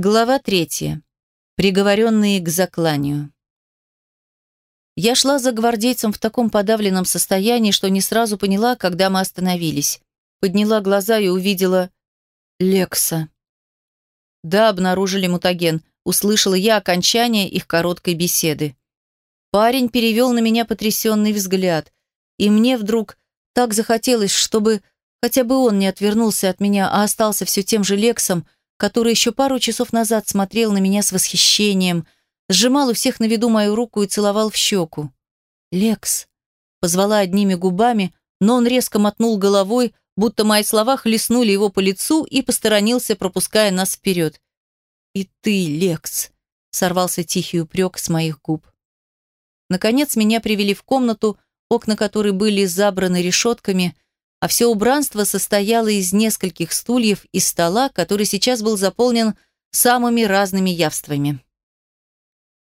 Глава третья. Приговоренные к закланию. Я шла за гвардейцем в таком подавленном состоянии, что не сразу поняла, когда мы остановились. Подняла глаза и увидела Лекса. Да, обнаружили мутаген. Услышала я окончание их короткой беседы. Парень перевел на меня потрясенный взгляд, и мне вдруг так захотелось, чтобы хотя бы он не отвернулся от меня, а остался все тем же Лексом, который еще пару часов назад смотрел на меня с восхищением, сжимал у всех на виду мою руку и целовал в щеку. «Лекс», — позвала одними губами, но он резко мотнул головой, будто мои слова хлестнули его по лицу и посторонился, пропуская нас вперед. «И ты, Лекс», — сорвался тихий упрек с моих губ. Наконец меня привели в комнату, окна которой были забраны решетками, — а все убранство состояло из нескольких стульев и стола, который сейчас был заполнен самыми разными явствами.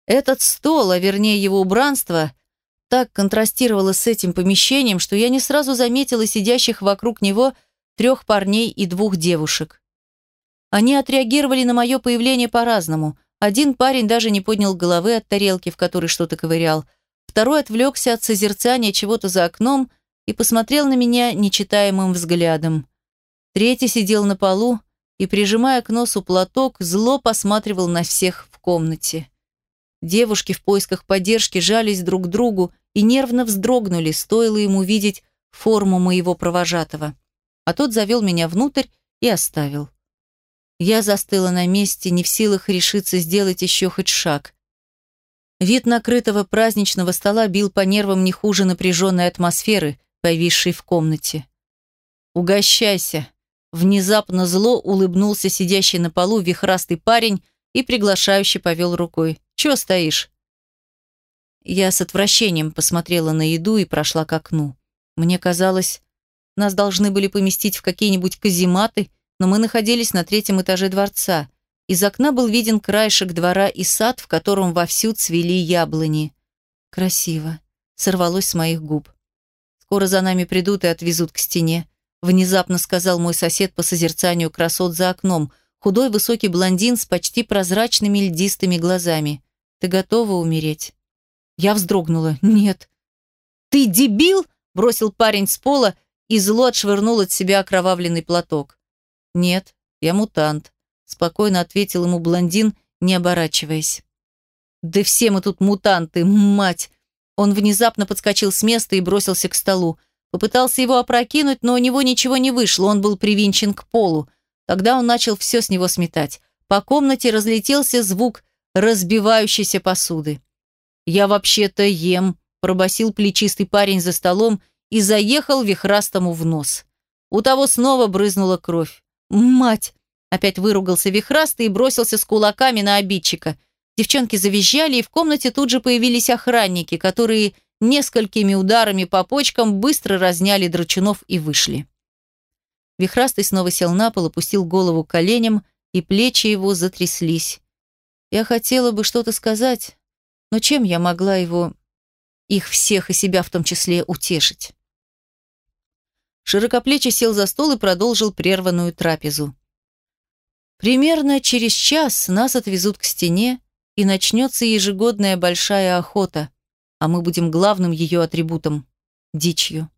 Этот стол, а вернее его убранство, так контрастировало с этим помещением, что я не сразу заметила сидящих вокруг него трех парней и двух девушек. Они отреагировали на мое появление по-разному. Один парень даже не поднял головы от тарелки, в которой что-то ковырял. Второй отвлекся от созерцания чего-то за окном и посмотрел на меня нечитаемым взглядом. Третий сидел на полу и, прижимая к носу платок, зло посматривал на всех в комнате. Девушки в поисках поддержки жались друг к другу и нервно вздрогнули, стоило ему видеть форму моего провожатого. А тот завел меня внутрь и оставил. Я застыла на месте, не в силах решиться сделать еще хоть шаг. Вид накрытого праздничного стола бил по нервам не хуже напряженной атмосферы, повисшей в комнате. «Угощайся!» Внезапно зло улыбнулся сидящий на полу вихрастый парень и приглашающе повел рукой. «Чего стоишь?» Я с отвращением посмотрела на еду и прошла к окну. Мне казалось, нас должны были поместить в какие-нибудь казематы, но мы находились на третьем этаже дворца. Из окна был виден краешек двора и сад, в котором вовсю цвели яблони. Красиво. Сорвалось с моих губ. Скоро за нами придут и отвезут к стене», внезапно сказал мой сосед по созерцанию красот за окном, худой высокий блондин с почти прозрачными льдистыми глазами. «Ты готова умереть?» Я вздрогнула. «Нет». «Ты дебил?» – бросил парень с пола и зло отшвырнул от себя окровавленный платок. «Нет, я мутант», – спокойно ответил ему блондин, не оборачиваясь. «Да все мы тут мутанты, мать!» Он внезапно подскочил с места и бросился к столу. Попытался его опрокинуть, но у него ничего не вышло, он был привинчен к полу. Тогда он начал все с него сметать. По комнате разлетелся звук разбивающейся посуды. «Я вообще-то ем», – пробасил плечистый парень за столом и заехал вихрастому в нос. У того снова брызнула кровь. «Мать!» – опять выругался вихрастый и бросился с кулаками на обидчика. Девчонки завизжали, и в комнате тут же появились охранники, которые несколькими ударами по почкам быстро разняли драчунов и вышли. Вихрастый снова сел на пол, опустил голову к коленям, и плечи его затряслись. Я хотела бы что-то сказать, но чем я могла его, их всех и себя в том числе, утешить? Широкоплечий сел за стол и продолжил прерванную трапезу. Примерно через час нас отвезут к стене, и начнется ежегодная большая охота, а мы будем главным ее атрибутом – дичью.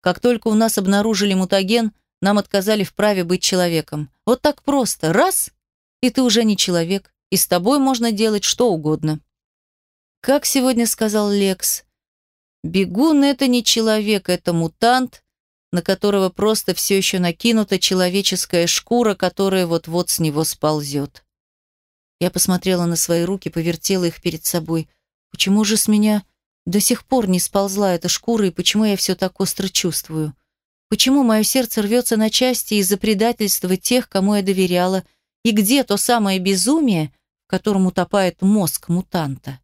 Как только у нас обнаружили мутаген, нам отказали в праве быть человеком. Вот так просто. Раз – и ты уже не человек, и с тобой можно делать что угодно. Как сегодня сказал Лекс, бегун – это не человек, это мутант, на которого просто все еще накинута человеческая шкура, которая вот-вот с него сползет. Я посмотрела на свои руки, повертела их перед собой. Почему же с меня до сих пор не сползла эта шкура, и почему я все так остро чувствую? Почему мое сердце рвется на части из-за предательства тех, кому я доверяла, и где то самое безумие, в котором утопает мозг мутанта?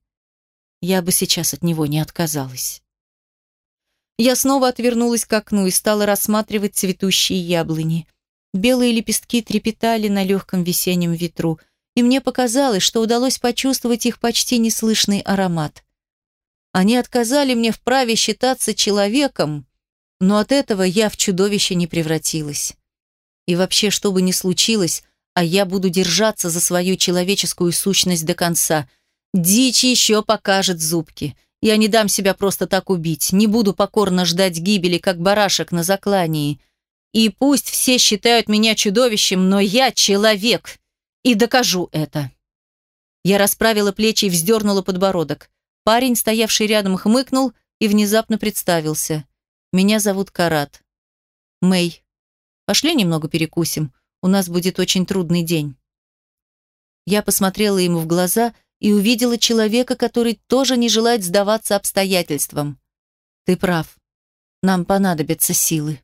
Я бы сейчас от него не отказалась. Я снова отвернулась к окну и стала рассматривать цветущие яблони. Белые лепестки трепетали на легком весеннем ветру – и мне показалось, что удалось почувствовать их почти неслышный аромат. Они отказали мне в праве считаться человеком, но от этого я в чудовище не превратилась. И вообще, что бы ни случилось, а я буду держаться за свою человеческую сущность до конца. Дичь еще покажет зубки. Я не дам себя просто так убить, не буду покорно ждать гибели, как барашек на заклании. И пусть все считают меня чудовищем, но я человек, и докажу это. Я расправила плечи и вздернула подбородок. Парень, стоявший рядом, хмыкнул и внезапно представился. «Меня зовут Карат. Мэй. Пошли немного перекусим. У нас будет очень трудный день». Я посмотрела ему в глаза и увидела человека, который тоже не желает сдаваться обстоятельствам. «Ты прав. Нам понадобятся силы».